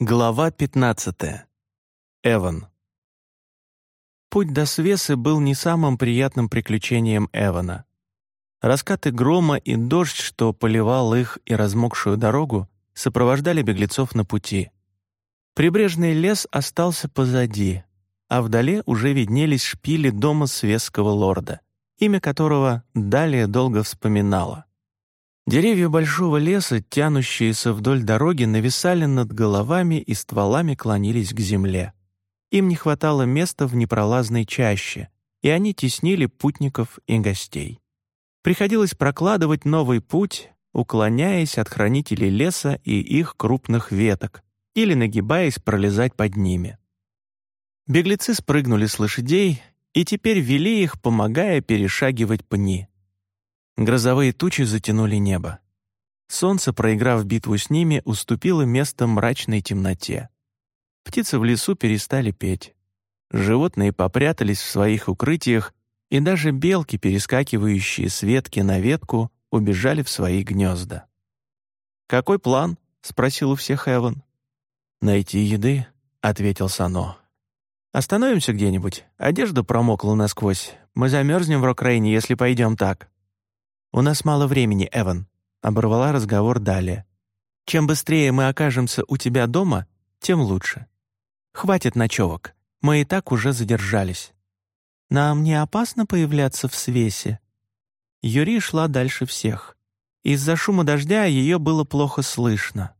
Глава 15. Эван. Путь до Свесы был не самым приятным приключением Эвана. Раскаты грома и дождь, что поливал их и размокшую дорогу, сопровождали беглецов на пути. Прибрежный лес остался позади, а вдали уже виднелись шпили дома свесского лорда, имя которого далее долго вспоминала. Деревья большого леса, тянущиеся вдоль дороги, нависали над головами и стволами клонились к земле. Им не хватало места в непролазной чаще, и они теснили путников и гостей. Приходилось прокладывать новый путь, уклоняясь от хранителей леса и их крупных веток, или нагибаясь пролезать под ними. Беглецы спрыгнули с лошадей и теперь вели их, помогая перешагивать пни. Грозовые тучи затянули небо. Солнце, проиграв битву с ними, уступило место мрачной темноте. Птицы в лесу перестали петь. Животные попрятались в своих укрытиях, и даже белки, перескакивающие с ветки на ветку, убежали в свои гнезда. «Какой план?» — спросил у всех Эван. «Найти еды», — ответил Сано. «Остановимся где-нибудь. Одежда промокла насквозь. Мы замерзнем в Рокрейне, если пойдем так». «У нас мало времени, Эван», — оборвала разговор далее. «Чем быстрее мы окажемся у тебя дома, тем лучше. Хватит ночевок, мы и так уже задержались. Нам не опасно появляться в свесе?» Юри шла дальше всех. Из-за шума дождя ее было плохо слышно.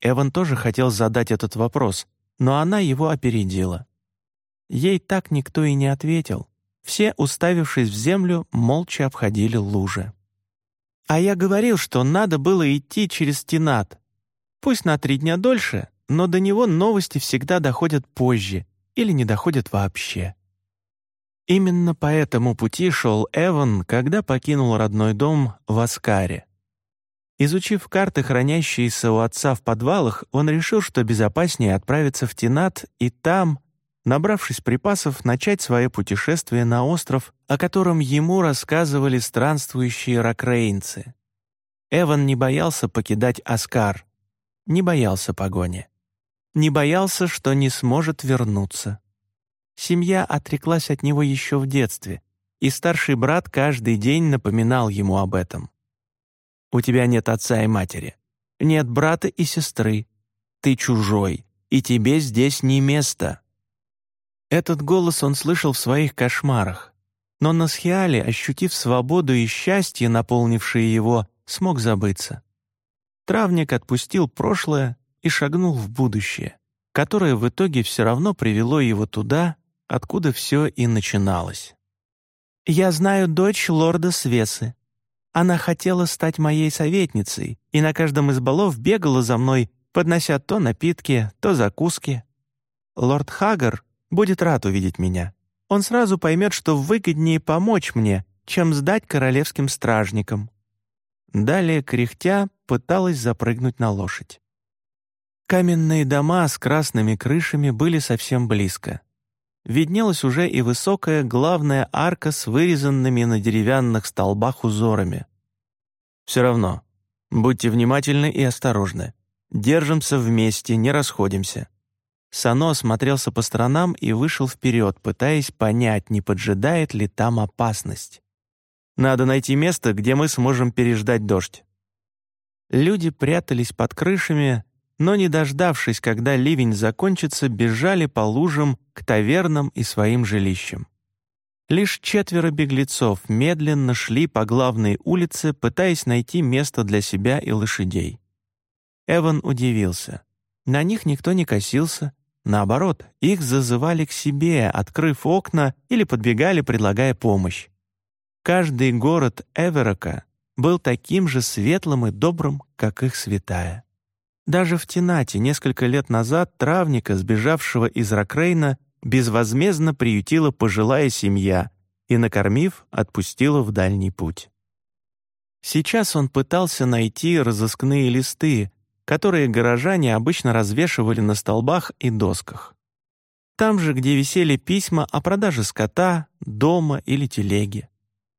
Эван тоже хотел задать этот вопрос, но она его опередила. Ей так никто и не ответил. Все, уставившись в землю, молча обходили лужи. «А я говорил, что надо было идти через стенат. Пусть на три дня дольше, но до него новости всегда доходят позже или не доходят вообще». Именно по этому пути шел Эван, когда покинул родной дом в Аскаре. Изучив карты, хранящиеся у отца в подвалах, он решил, что безопаснее отправиться в Тенат и там, набравшись припасов, начать свое путешествие на остров, о котором ему рассказывали странствующие ракрейнцы. Эван не боялся покидать Аскар, не боялся погони, не боялся, что не сможет вернуться. Семья отреклась от него еще в детстве, и старший брат каждый день напоминал ему об этом. «У тебя нет отца и матери, нет брата и сестры, ты чужой, и тебе здесь не место». Этот голос он слышал в своих кошмарах. Но на Схиале, ощутив свободу и счастье, наполнившие его, смог забыться. Травник отпустил прошлое и шагнул в будущее, которое в итоге все равно привело его туда, откуда все и начиналось. «Я знаю дочь лорда Свесы. Она хотела стать моей советницей и на каждом из балов бегала за мной, поднося то напитки, то закуски. Лорд Хагар будет рад увидеть меня. Он сразу поймет, что выгоднее помочь мне, чем сдать королевским стражникам». Далее, кряхтя, пыталась запрыгнуть на лошадь. Каменные дома с красными крышами были совсем близко. Виднелась уже и высокая главная арка с вырезанными на деревянных столбах узорами. «Все равно, будьте внимательны и осторожны. Держимся вместе, не расходимся. Сано осмотрелся по сторонам и вышел вперед, пытаясь понять, не поджидает ли там опасность. «Надо найти место, где мы сможем переждать дождь». Люди прятались под крышами, но, не дождавшись, когда ливень закончится, бежали по лужам к тавернам и своим жилищам. Лишь четверо беглецов медленно шли по главной улице, пытаясь найти место для себя и лошадей. Эван удивился. На них никто не косился, Наоборот, их зазывали к себе, открыв окна или подбегали, предлагая помощь. Каждый город Эверока был таким же светлым и добрым, как их святая. Даже в Тенате несколько лет назад травника, сбежавшего из Ракрейна, безвозмездно приютила пожилая семья и, накормив, отпустила в дальний путь. Сейчас он пытался найти разыскные листы, которые горожане обычно развешивали на столбах и досках. Там же, где висели письма о продаже скота, дома или телеги,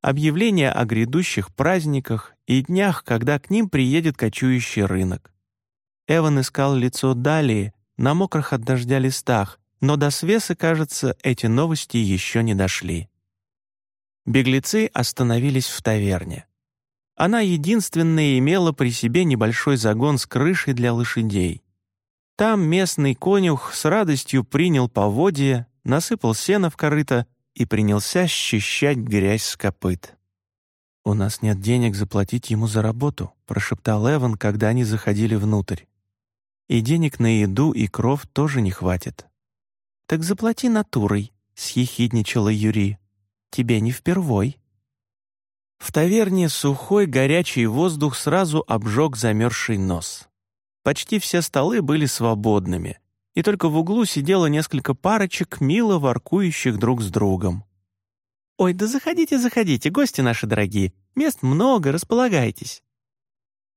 объявления о грядущих праздниках и днях, когда к ним приедет кочующий рынок. Эван искал лицо Далии на мокрых от дождя листах, но до свесы, кажется, эти новости еще не дошли. Беглецы остановились в таверне. Она единственная имела при себе небольшой загон с крышей для лошадей. Там местный конюх с радостью принял поводья, насыпал сено в корыто и принялся счищать грязь с копыт. «У нас нет денег заплатить ему за работу», — прошептал Эван, когда они заходили внутрь. «И денег на еду и кров тоже не хватит». «Так заплати натурой», — съехидничала Юри. «Тебе не впервой». В таверне сухой горячий воздух сразу обжег замерзший нос. Почти все столы были свободными, и только в углу сидело несколько парочек, мило воркующих друг с другом. «Ой, да заходите, заходите, гости наши дорогие. Мест много, располагайтесь».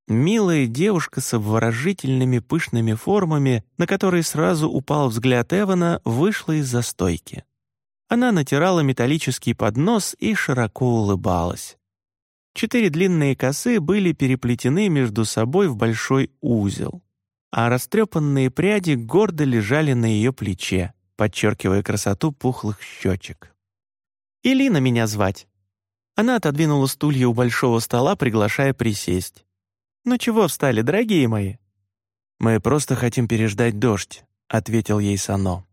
Милая девушка с обворожительными пышными формами, на которые сразу упал взгляд Эвана, вышла из застойки. Она натирала металлический поднос и широко улыбалась. Четыре длинные косы были переплетены между собой в большой узел, а растрепанные пряди гордо лежали на ее плече, подчеркивая красоту пухлых щечек. Илина меня звать». Она отодвинула стулья у большого стола, приглашая присесть. «Ну чего встали, дорогие мои?» «Мы просто хотим переждать дождь», — ответил ей Сано.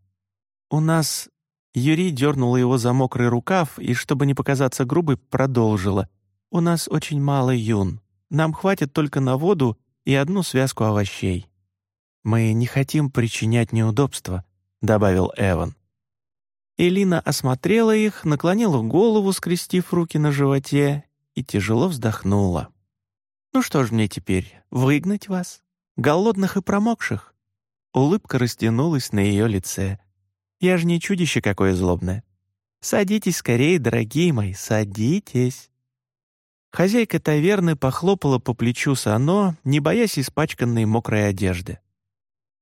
«У нас...» Юрий дернула его за мокрый рукав и, чтобы не показаться грубой, продолжила. «У нас очень мало юн. Нам хватит только на воду и одну связку овощей». «Мы не хотим причинять неудобства», — добавил Эван. Элина осмотрела их, наклонила голову, скрестив руки на животе, и тяжело вздохнула. «Ну что ж мне теперь, выгнать вас? Голодных и промокших?» Улыбка растянулась на ее лице. «Я же не чудище какое злобное. Садитесь скорее, дорогие мои, садитесь». Хозяйка таверны похлопала по плечу Сано, не боясь испачканной мокрой одежды.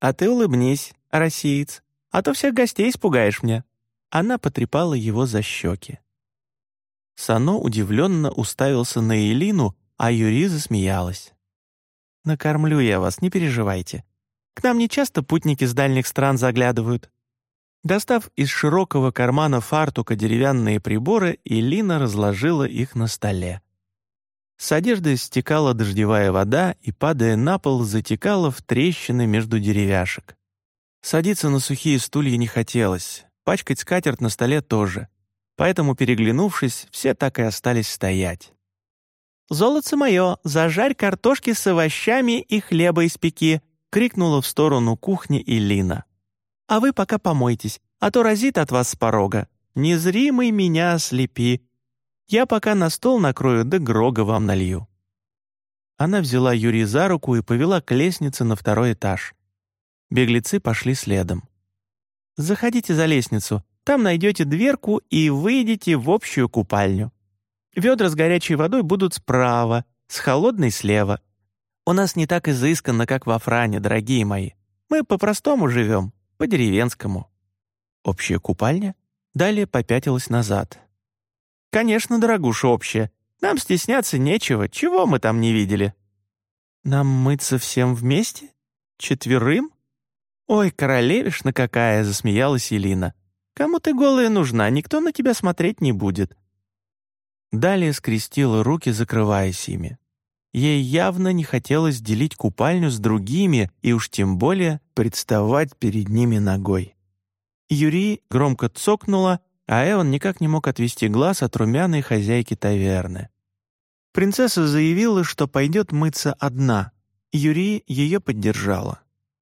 «А ты улыбнись, россиец, а то всех гостей испугаешь мне». Она потрепала его за щеки. Сано удивленно уставился на Элину, а Юри засмеялась. «Накормлю я вас, не переживайте. К нам не часто путники с дальних стран заглядывают». Достав из широкого кармана фартука деревянные приборы, Элина разложила их на столе. С одежды стекала дождевая вода и, падая на пол, затекала в трещины между деревяшек. Садиться на сухие стулья не хотелось. Пачкать скатерть на столе тоже. Поэтому, переглянувшись, все так и остались стоять. «Золотце мое, зажарь картошки с овощами и хлеба испеки!» — крикнула в сторону кухни Илина. «А вы пока помойтесь, а то разит от вас с порога. Незримый меня ослепи. Я пока на стол накрою, да грога вам налью». Она взяла Юрия за руку и повела к лестнице на второй этаж. Беглецы пошли следом. Заходите за лестницу, там найдете дверку и выйдете в общую купальню. Ведра с горячей водой будут справа, с холодной слева. У нас не так изысканно, как во Фране, дорогие мои. Мы по-простому живем, по-деревенскому». «Общая купальня?» Далее попятилась назад. «Конечно, дорогуша, общая. Нам стесняться нечего, чего мы там не видели». «Нам мыться всем вместе? Четверым?» «Ой, королевишна какая!» — засмеялась Елина. «Кому ты голая нужна, никто на тебя смотреть не будет». Далее скрестила руки, закрываясь ими. Ей явно не хотелось делить купальню с другими и уж тем более представать перед ними ногой. Юрий громко цокнула, а Эван никак не мог отвести глаз от румяной хозяйки таверны. Принцесса заявила, что пойдет мыться одна. Юрий ее поддержала.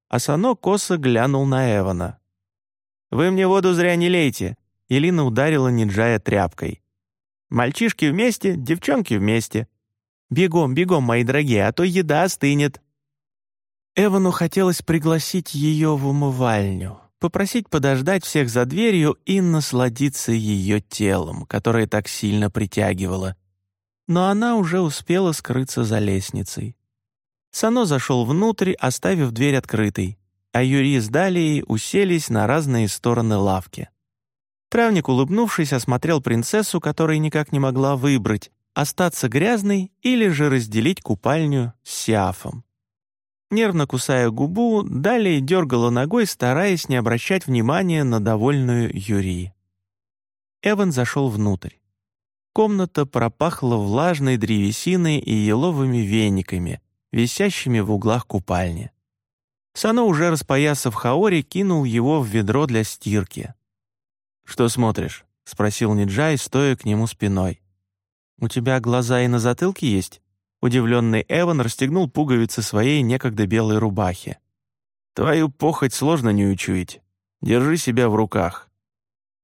Асано косо глянул на Эвана. «Вы мне воду зря не лейте!» Елина ударила Ниджая тряпкой. «Мальчишки вместе, девчонки вместе. Бегом, бегом, мои дорогие, а то еда остынет». Эвану хотелось пригласить ее в умывальню, попросить подождать всех за дверью и насладиться ее телом, которое так сильно притягивало. Но она уже успела скрыться за лестницей. Сано зашел внутрь, оставив дверь открытой, а Юрий с Далией уселись на разные стороны лавки. Травник, улыбнувшись, осмотрел принцессу, которая никак не могла выбрать, остаться грязной или же разделить купальню с Сиафом. Нервно кусая губу, далее дергала ногой, стараясь не обращать внимания на довольную Юрии. Эван зашел внутрь. Комната пропахла влажной древесиной и еловыми вениками, висящими в углах купальни. Сано, уже распоясав хаори, кинул его в ведро для стирки. «Что смотришь?» — спросил Ниджай, стоя к нему спиной. «У тебя глаза и на затылке есть?» Удивленный Эван расстегнул пуговицы своей некогда белой рубахи. «Твою похоть сложно не учуять. Держи себя в руках.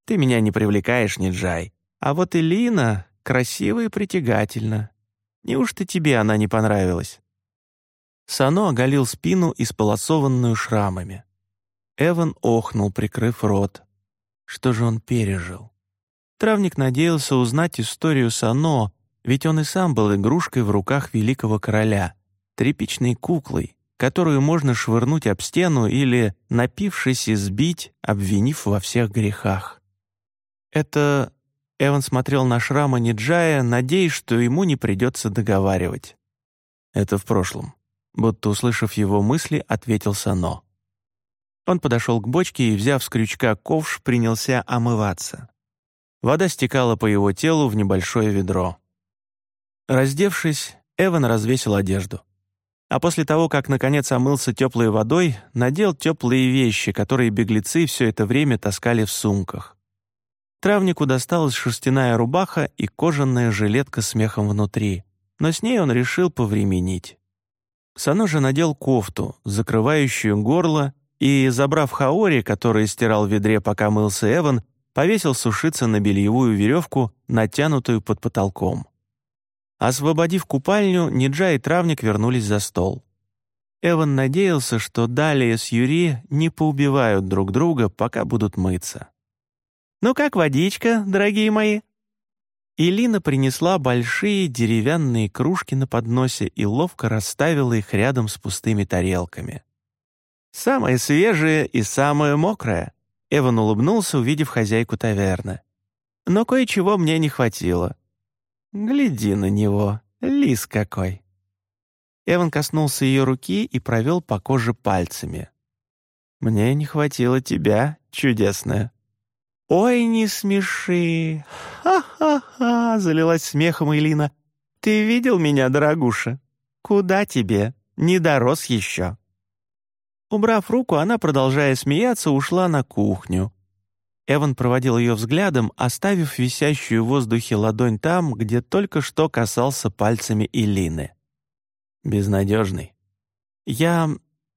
Ты меня не привлекаешь, Ниджай. А вот Элина красива и притягательна. Неужто тебе она не понравилась?» Сано оголил спину, исполосованную шрамами. Эван охнул, прикрыв рот. Что же он пережил? Травник надеялся узнать историю Сано, ведь он и сам был игрушкой в руках великого короля, тряпичной куклой, которую можно швырнуть об стену или, напившись, избить, обвинив во всех грехах. Это... Эван смотрел на шрама Ниджая, надеясь, что ему не придется договаривать. Это в прошлом. Будто услышав его мысли, ответил Сано. Он подошел к бочке и, взяв с крючка ковш, принялся омываться. Вода стекала по его телу в небольшое ведро. Раздевшись, Эван развесил одежду. А после того, как наконец омылся теплой водой, надел теплые вещи, которые беглецы все это время таскали в сумках. Травнику досталась шерстяная рубаха и кожаная жилетка с мехом внутри, но с ней он решил повременить. Сано же надел кофту, закрывающую горло, и, забрав хаори, который стирал в ведре, пока мылся Эван, повесил сушиться на бельевую веревку, натянутую под потолком. Освободив купальню, Ниджа и Травник вернулись за стол. Эван надеялся, что далее с Юри не поубивают друг друга, пока будут мыться. «Ну как водичка, дорогие мои?» Илина принесла большие деревянные кружки на подносе и ловко расставила их рядом с пустыми тарелками. «Самое свежее и самое мокрое», — Эван улыбнулся, увидев хозяйку таверны. «Но кое-чего мне не хватило. Гляди на него, лис какой!» Эван коснулся ее руки и провел по коже пальцами. «Мне не хватило тебя, чудесная». «Ой, не смеши! Ха-ха-ха!» — залилась смехом Элина. «Ты видел меня, дорогуша? Куда тебе? Не дорос еще!» Убрав руку, она, продолжая смеяться, ушла на кухню, Эван проводил ее взглядом, оставив висящую в воздухе ладонь там, где только что касался пальцами Илины. Безнадежный. «Я...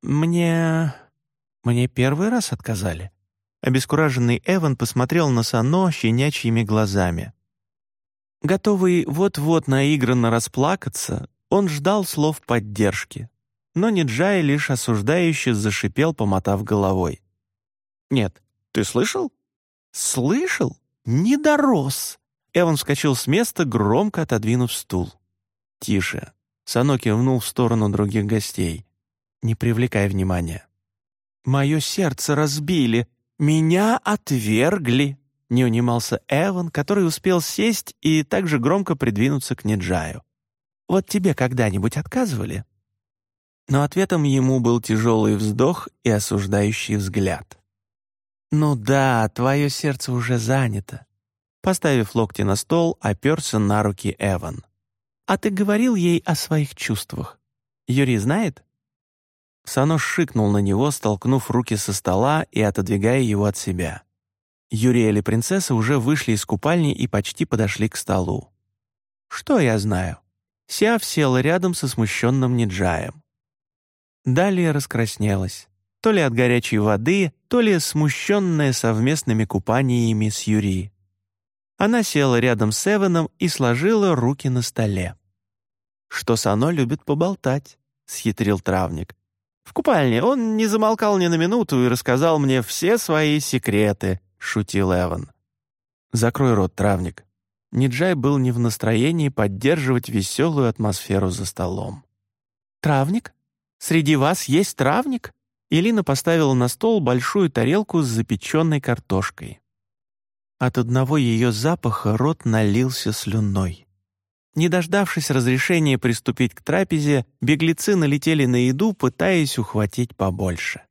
мне... мне первый раз отказали». Обескураженный Эван посмотрел на Сано щенячьими глазами. Готовый вот-вот наигранно расплакаться, он ждал слов поддержки. Но Ниджай лишь осуждающе зашипел, помотав головой. «Нет, ты слышал? «Слышал? Не дорос!» Эван вскочил с места, громко отодвинув стул. «Тише!» Сано кивнул в сторону других гостей. «Не привлекай внимания». «Мое сердце разбили! Меня отвергли!» Не унимался Эван, который успел сесть и также громко придвинуться к Неджаю. «Вот тебе когда-нибудь отказывали?» Но ответом ему был тяжелый вздох и осуждающий взгляд. «Ну да, твое сердце уже занято». Поставив локти на стол, оперся на руки Эван. «А ты говорил ей о своих чувствах? Юрий знает?» Санош шикнул на него, столкнув руки со стола и отодвигая его от себя. Юрий и принцесса уже вышли из купальни и почти подошли к столу. «Что я знаю?» Сиав села рядом со смущенным Ниджаем. Далее раскраснелась то ли от горячей воды, то ли смущенная совместными купаниями с Юри. Она села рядом с Эваном и сложила руки на столе. «Что Сано любит поболтать», — схитрил травник. «В купальне он не замолкал ни на минуту и рассказал мне все свои секреты», — шутил Эван. «Закрой рот, травник». Ниджай был не в настроении поддерживать веселую атмосферу за столом. «Травник? Среди вас есть травник?» Элина поставила на стол большую тарелку с запеченной картошкой. От одного ее запаха рот налился слюной. Не дождавшись разрешения приступить к трапезе, беглецы налетели на еду, пытаясь ухватить побольше.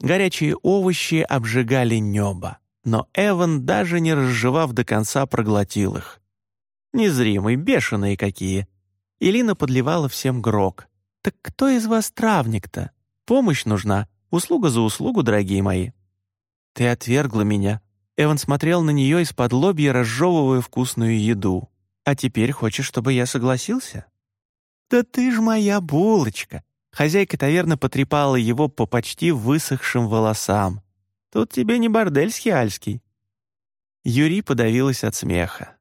Горячие овощи обжигали небо, но Эван, даже не разжевав до конца, проглотил их. Незримые, бешеные какие. Илина подливала всем грок. «Так кто из вас травник-то? Помощь нужна. Услуга за услугу, дорогие мои». «Ты отвергла меня». Эван смотрел на нее из-под лобья, разжевывая вкусную еду. «А теперь хочешь, чтобы я согласился?» «Да ты ж моя булочка!» Хозяйка таверны потрепала его по почти высохшим волосам. «Тут тебе не бордель схиальский». Юри подавилась от смеха.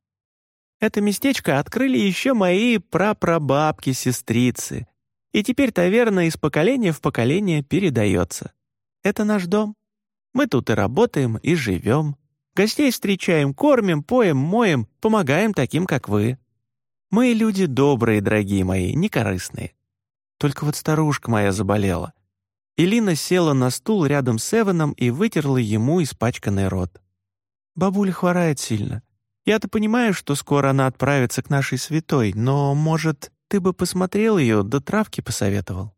«Это местечко открыли еще мои прапрабабки-сестрицы, и теперь таверна из поколения в поколение передается. Это наш дом. Мы тут и работаем, и живем. Гостей встречаем, кормим, поем, моем, помогаем таким, как вы. Мы люди добрые, дорогие мои, некорыстные. Только вот старушка моя заболела. Илина села на стул рядом с Эваном и вытерла ему испачканный рот. Бабуля хворает сильно. Я-то понимаю, что скоро она отправится к нашей святой, но, может, ты бы посмотрел ее, да травки посоветовал.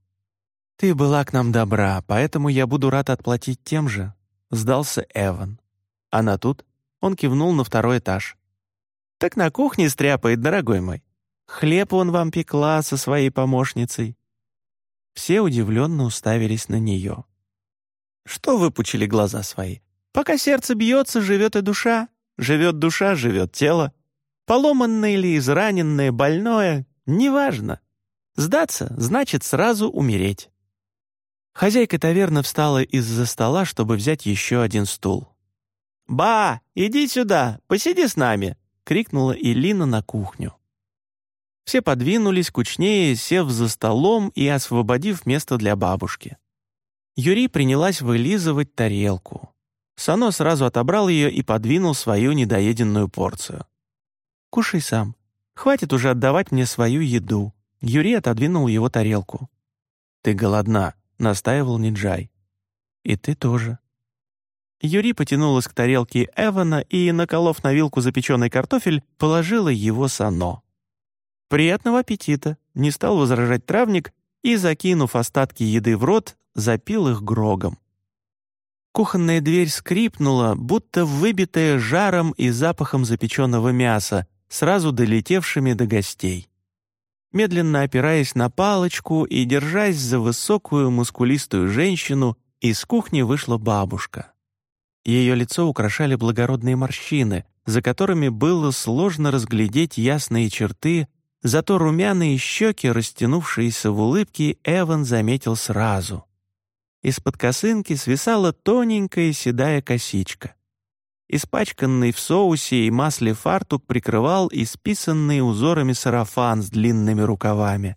Ты была к нам добра, поэтому я буду рад отплатить тем же. Сдался Эван. Она тут? Он кивнул на второй этаж. Так на кухне стряпает, дорогой мой. Хлеб он вам пекла со своей помощницей. Все удивленно уставились на нее. Что выпучили глаза свои? Пока сердце бьется, живет и душа. Живет душа, живет тело. Поломанное или израненное, больное Неважно. Сдаться значит сразу умереть. Хозяйка таверны встала из-за стола, чтобы взять еще один стул. «Ба, иди сюда, посиди с нами!» — крикнула Илина на кухню. Все подвинулись кучнее, сев за столом и освободив место для бабушки. Юрий принялась вылизывать тарелку. Сано сразу отобрал ее и подвинул свою недоеденную порцию. «Кушай сам. Хватит уже отдавать мне свою еду». Юрий отодвинул его тарелку. «Ты голодна», — настаивал Ниджай. «И ты тоже». Юри потянулась к тарелке Эвана и, наколов на вилку запеченный картофель, положила его сано. «Приятного аппетита!» — не стал возражать травник и, закинув остатки еды в рот, запил их грогом. Кухонная дверь скрипнула, будто выбитая жаром и запахом запеченного мяса, сразу долетевшими до гостей. Медленно опираясь на палочку и держась за высокую мускулистую женщину, из кухни вышла бабушка. Ее лицо украшали благородные морщины, за которыми было сложно разглядеть ясные черты, зато румяные щеки, растянувшиеся в улыбке, Эван заметил сразу. Из-под косынки свисала тоненькая седая косичка. Испачканный в соусе и масле фартук прикрывал исписанный узорами сарафан с длинными рукавами.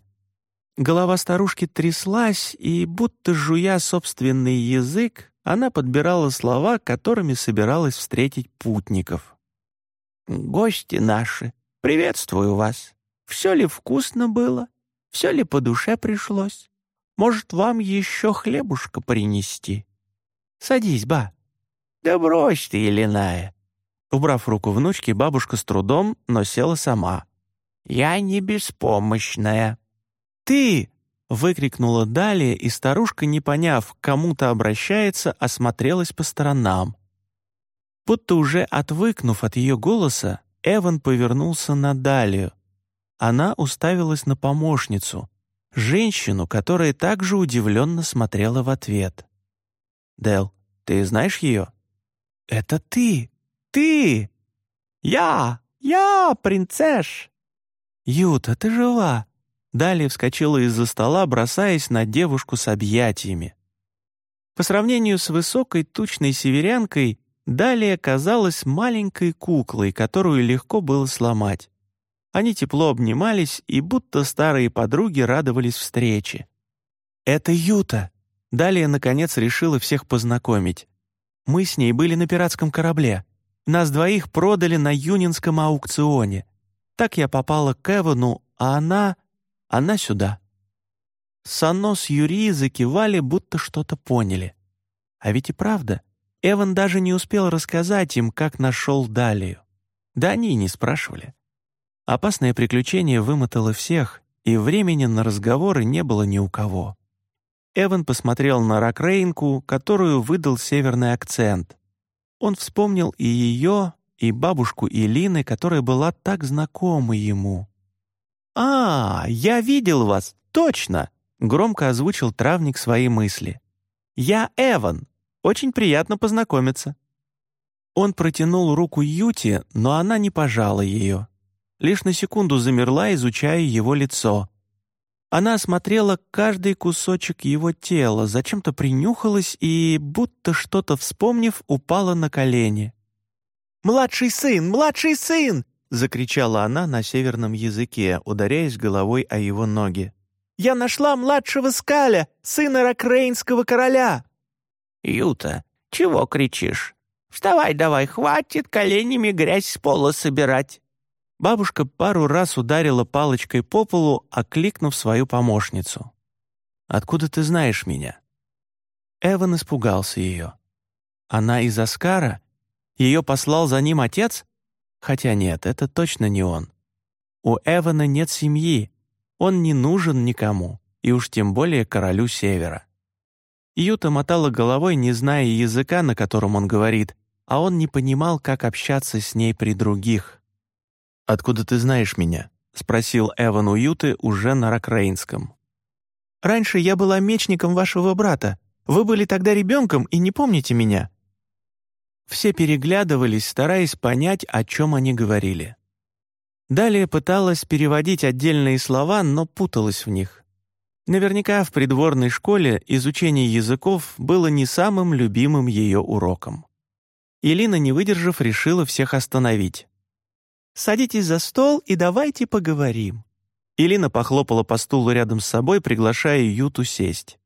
Голова старушки тряслась, и, будто жуя собственный язык, она подбирала слова, которыми собиралась встретить путников. «Гости наши, приветствую вас. Все ли вкусно было? Все ли по душе пришлось? Может, вам еще хлебушка принести? Садись, ба, «Да брось ты, Еленая!» Убрав руку внучки, бабушка с трудом, но села сама. «Я не беспомощная». «Ты!» — выкрикнула далее, и старушка, не поняв, к кому-то обращается, осмотрелась по сторонам. Будто уже отвыкнув от ее голоса, Эван повернулся на Далию. Она уставилась на помощницу, женщину, которая также удивленно смотрела в ответ. «Дел, ты знаешь ее?» «Это ты! Ты!» «Я! Я, принцесс!» «Юта, ты жива!» Далее вскочила из-за стола, бросаясь на девушку с объятиями. По сравнению с высокой тучной северянкой, Далее казалась маленькой куклой, которую легко было сломать. Они тепло обнимались и будто старые подруги радовались встрече. «Это Юта!» Далее, наконец, решила всех познакомить. Мы с ней были на пиратском корабле. Нас двоих продали на юнинском аукционе. Так я попала к Эвану, а она... она сюда». Сано с Юрий закивали, будто что-то поняли. А ведь и правда, Эван даже не успел рассказать им, как нашел Далию. Да они и не спрашивали. Опасное приключение вымотало всех, и времени на разговоры не было ни у кого. Эван посмотрел на Ракрейнку, которую выдал северный акцент. Он вспомнил и ее, и бабушку Илины, которая была так знакома ему. «А, я видел вас, точно!» — громко озвучил травник свои мысли. «Я Эван. Очень приятно познакомиться». Он протянул руку Юти, но она не пожала ее. Лишь на секунду замерла, изучая его лицо. Она осмотрела каждый кусочек его тела, зачем-то принюхалась и, будто что-то вспомнив, упала на колени. «Младший сын! Младший сын!» — закричала она на северном языке, ударяясь головой о его ноги. «Я нашла младшего Скаля, сына Ракрейнского короля!» «Юта, чего кричишь?» Вставай давай, хватит коленями грязь с пола собирать». Бабушка пару раз ударила палочкой по полу, окликнув свою помощницу. «Откуда ты знаешь меня?» Эван испугался ее. Она из Аскара? Ее послал за ним отец? Хотя нет, это точно не он. У Эвана нет семьи, он не нужен никому, и уж тем более королю Севера. Юта мотала головой, не зная языка, на котором он говорит, а он не понимал, как общаться с ней при других. «Откуда ты знаешь меня?» — спросил Эван у Юты уже на Ракрейнском. «Раньше я была мечником вашего брата. Вы были тогда ребенком и не помните меня». Все переглядывались, стараясь понять, о чем они говорили. Далее пыталась переводить отдельные слова, но путалась в них. Наверняка в придворной школе изучение языков было не самым любимым ее уроком. Елена, не выдержав, решила всех остановить. «Садитесь за стол и давайте поговорим». Елена похлопала по стулу рядом с собой, приглашая Юту сесть.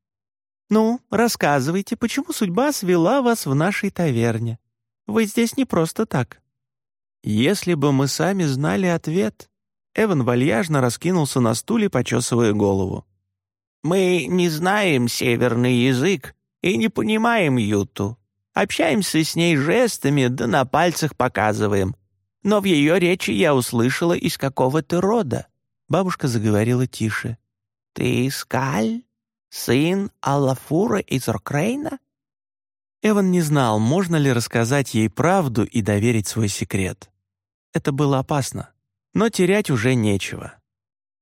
«Ну, рассказывайте, почему судьба свела вас в нашей таверне? Вы здесь не просто так». «Если бы мы сами знали ответ...» Эван вальяжно раскинулся на стуле, почесывая голову. «Мы не знаем северный язык и не понимаем Юту. Общаемся с ней жестами, да на пальцах показываем. Но в ее речи я услышала, из какого ты рода». Бабушка заговорила тише. «Ты Скаль? Сын Аллафура из Рокрейна?» Эван не знал, можно ли рассказать ей правду и доверить свой секрет. Это было опасно, но терять уже нечего.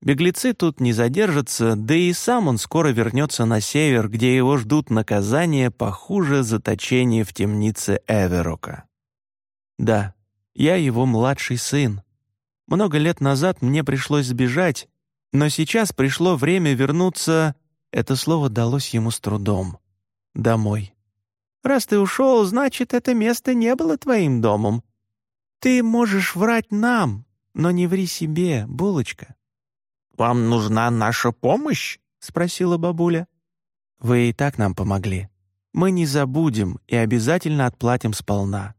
Беглецы тут не задержатся, да и сам он скоро вернется на север, где его ждут наказания похуже заточения в темнице Эверока. Да, я его младший сын. Много лет назад мне пришлось сбежать, но сейчас пришло время вернуться... Это слово далось ему с трудом. Домой. Раз ты ушел, значит, это место не было твоим домом. Ты можешь врать нам, но не ври себе, булочка. «Вам нужна наша помощь?» — спросила бабуля. «Вы и так нам помогли. Мы не забудем и обязательно отплатим сполна.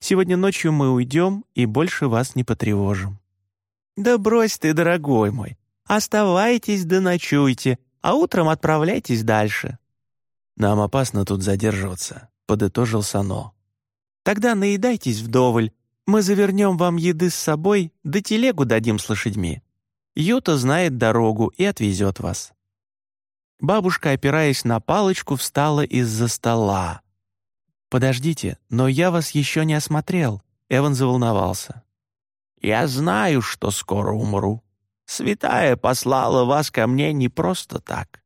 Сегодня ночью мы уйдем и больше вас не потревожим». «Да брось ты, дорогой мой. Оставайтесь да ночуйте, а утром отправляйтесь дальше». «Нам опасно тут задерживаться», — подытожил Сано. «Тогда наедайтесь вдоволь. Мы завернем вам еды с собой, да телегу дадим с лошадьми. Юта знает дорогу и отвезет вас». Бабушка, опираясь на палочку, встала из-за стола. «Подождите, но я вас еще не осмотрел», — Эван заволновался. «Я знаю, что скоро умру. Святая послала вас ко мне не просто так.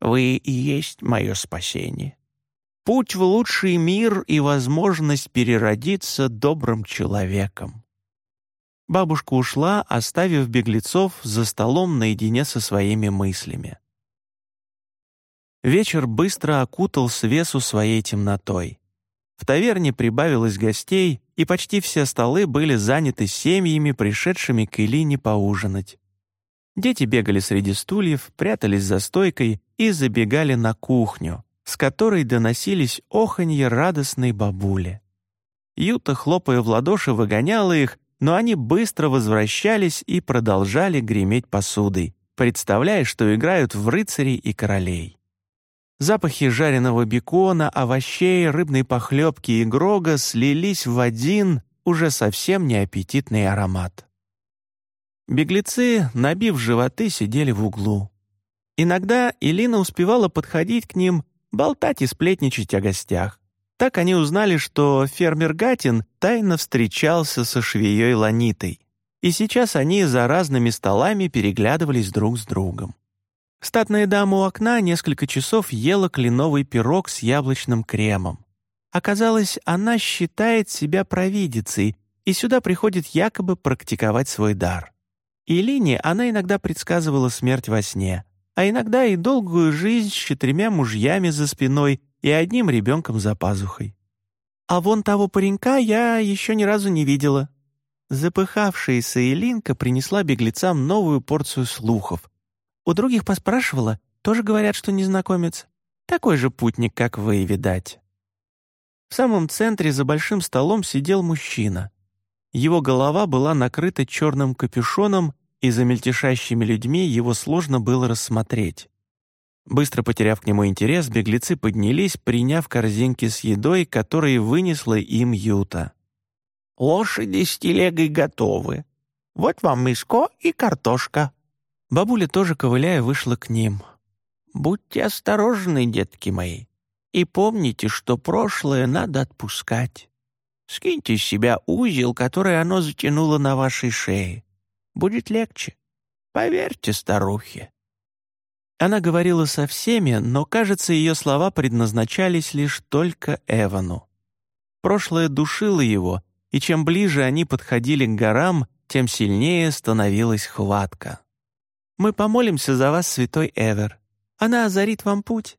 Вы и есть мое спасение. Путь в лучший мир и возможность переродиться добрым человеком. Бабушка ушла, оставив беглецов за столом наедине со своими мыслями. Вечер быстро окутал свесу своей темнотой. В таверне прибавилось гостей, и почти все столы были заняты семьями, пришедшими к Илине поужинать. Дети бегали среди стульев, прятались за стойкой и забегали на кухню, с которой доносились оханье радостной бабули. Юта, хлопая в ладоши, выгоняла их, но они быстро возвращались и продолжали греметь посудой, представляя, что играют в рыцарей и королей. Запахи жареного бекона, овощей, рыбной похлебки и грога слились в один, уже совсем неаппетитный аромат. Беглецы, набив животы, сидели в углу. Иногда Илина успевала подходить к ним, болтать и сплетничать о гостях. Так они узнали, что фермер Гатин тайно встречался со швеей Ланитой, и сейчас они за разными столами переглядывались друг с другом. Статная дама у окна несколько часов ела кленовый пирог с яблочным кремом. Оказалось, она считает себя провидицей и сюда приходит якобы практиковать свой дар. Илине она иногда предсказывала смерть во сне, а иногда и долгую жизнь с четырьмя мужьями за спиной и одним ребенком за пазухой. А вон того паренька я еще ни разу не видела. Запыхавшаяся Илинка принесла беглецам новую порцию слухов. У других поспрашивала, тоже говорят, что незнакомец. Такой же путник, как вы, видать. В самом центре за большим столом сидел мужчина. Его голова была накрыта черным капюшоном, и за мельтешащими людьми его сложно было рассмотреть. Быстро потеряв к нему интерес, беглецы поднялись, приняв корзинки с едой, которые вынесла им Юта. «Лошади с телегой готовы. Вот вам миско и картошка». Бабуля тоже, ковыляя, вышла к ним. «Будьте осторожны, детки мои, и помните, что прошлое надо отпускать. Скиньте с себя узел, который оно затянуло на вашей шее. Будет легче. Поверьте старухе». Она говорила со всеми, но, кажется, ее слова предназначались лишь только Эвану. Прошлое душило его, и чем ближе они подходили к горам, тем сильнее становилась хватка. «Мы помолимся за вас, святой Эвер. Она озарит вам путь».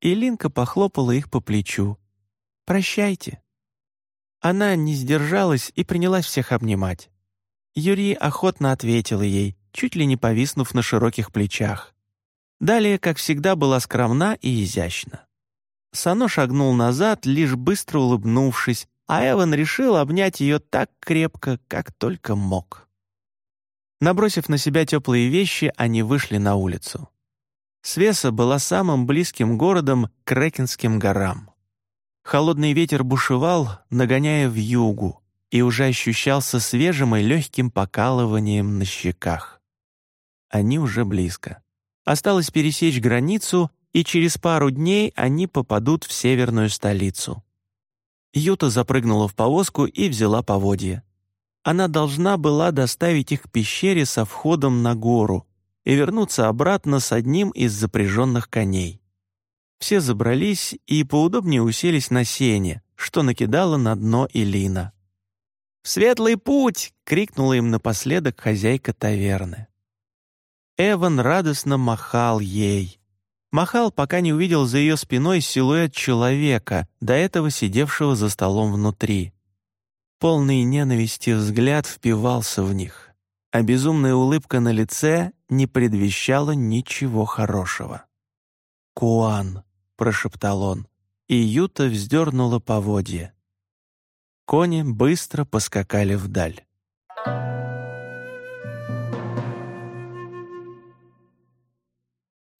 И Линка похлопала их по плечу. «Прощайте». Она не сдержалась и принялась всех обнимать. Юрий охотно ответила ей, чуть ли не повиснув на широких плечах. Далее, как всегда, была скромна и изящна. Сано шагнул назад, лишь быстро улыбнувшись, а Эван решил обнять ее так крепко, как только мог. Набросив на себя теплые вещи, они вышли на улицу. Свеса была самым близким городом к Рекинским горам. Холодный ветер бушевал, нагоняя в югу, и уже ощущался свежим и легким покалыванием на щеках. Они уже близко. Осталось пересечь границу, и через пару дней они попадут в северную столицу. Юта запрыгнула в повозку и взяла поводье. Она должна была доставить их к пещере со входом на гору и вернуться обратно с одним из запряженных коней. Все забрались и поудобнее уселись на сене, что накидала на дно Илина. «Светлый путь!» — крикнула им напоследок хозяйка таверны. Эван радостно махал ей. Махал, пока не увидел за ее спиной силуэт человека, до этого сидевшего за столом внутри. Полный ненависти взгляд впивался в них, а безумная улыбка на лице не предвещала ничего хорошего. «Куан», — прошептал он, и Юта вздернула поводья. Кони быстро поскакали вдаль.